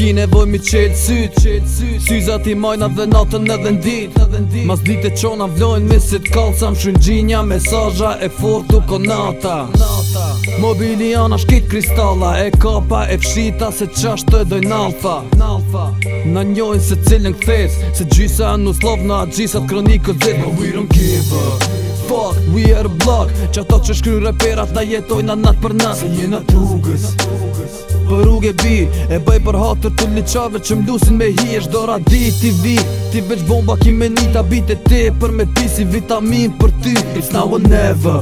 Ki nevoj mi qelë syt, Syzat i Syza ti majna dhe natën e dhe ndit Mas dit e qona vlojnë misit kallë Sam shën gjinja mesajja e fortu konata Mobilia janë kristalla E kapa e fshita se qashtë të dojnë alfa Në njojnë se cilën këthes Se gjysa në slovna, gjysat kronikët zet But we don't give up fuck We are block Që to që shkryn reperat Na jetoj na nat për nat Se në nat rrugës Për rrug e bi E bëj për hatër të liqave Që mlusin me hi Esh dora di ti vi Ti veç bomba ki me një ta bite ti Për me ti si vitamin për ty It's now or never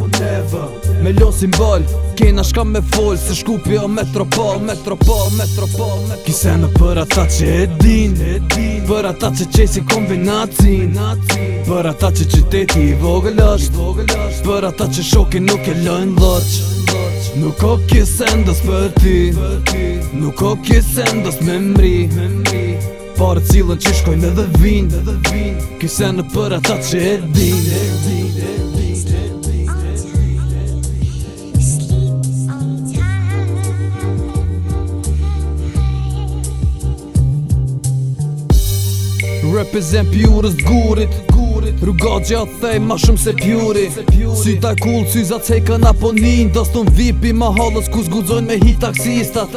Me losin bol Kena shka me fol Se shkupi o metropol Metropol Metropol, metropol, metropol. Kise në për ata që e din E din Për ata që qesi kombinacin Për ata që qiteti i vogël është Për ata që shoki nuk e lojnë dhoq Nuk o kjesen dës për ti Nuk o kjesen dës me mri Parë cilën që shkojnë edhe vinë Kjesen e për ata që e dinë Represent pjurës gurit Rruga gja thej ma shumë se pjuri Si ta kul, sy za cejka na ponin Do s'ton vipi ma halës ku zgudzojn me hi taksista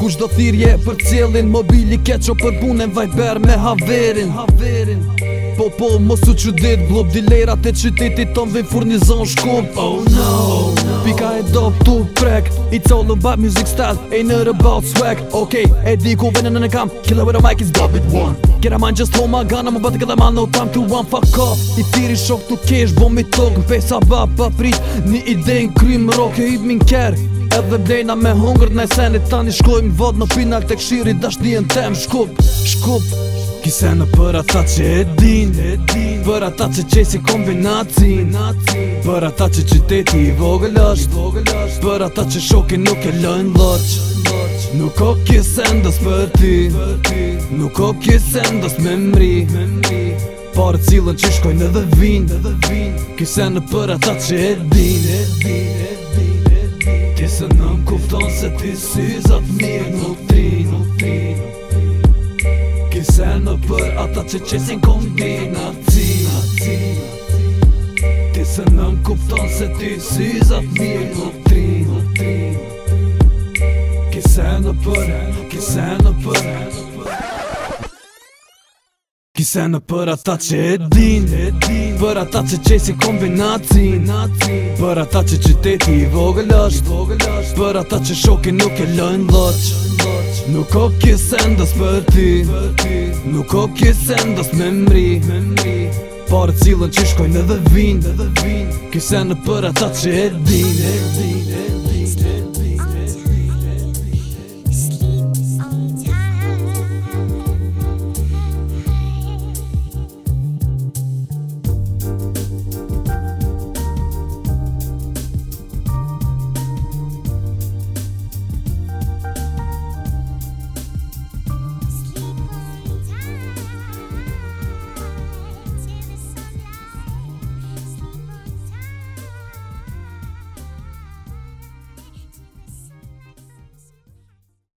Ku do thirje për cilin Mobili keqo për bunen vajber me haverin Po po mos u qëdit Glob Dilera e qytetit ton ve furnizon shkup Oh no Pika e do tu prek It's all about music style Ain't it about swag Okay, edi di ku vjen e në kam Kill it with a mic is dub it one Get a man just hold my gun I'm about to get a man no time to run fuck up I tiri shok tu kesh Bo me tok Vesa ba pa prit Ni ide në krym rock E hit min ker Edhe blejna me hungrët në esenit Tani shkojmë vod në final Të këshiri dashni në tem shkup, shkup Kise në për ata që e din Për ata që qesi kombinacin Për ata që qyteti i vogël është Për ata që shoki nuk e lojnë loq Nuk o kise ndës për ti Nuk o kise ndës me mri Parë cilën që shkojnë edhe vin Kise në për ata që e din Kise nëm kufton se ti si zatë mirë nuk ti. për ata që qesin kombinacina Ti se nëm kupton se ti si zat mirë Doktrin Kise në për, kise në për Kise në për ata që e din Për ata që qesin kombinacin Për ata që qyteti i vogël Për ata që shoki nuk e lojnë lëqë Nuk ko kisen dës për ti Nuk ko kisen dës me mri Parë cilën që shkojnë edhe vinë Kisen për ata që e dinë